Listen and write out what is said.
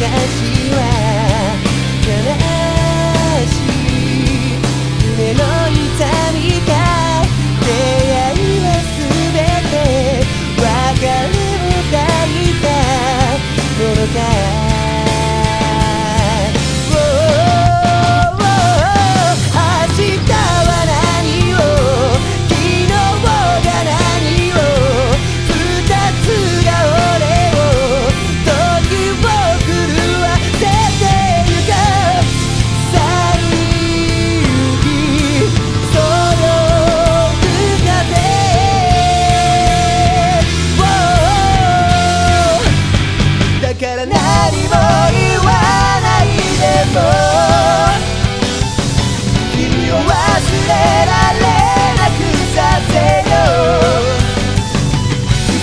悲しい夢の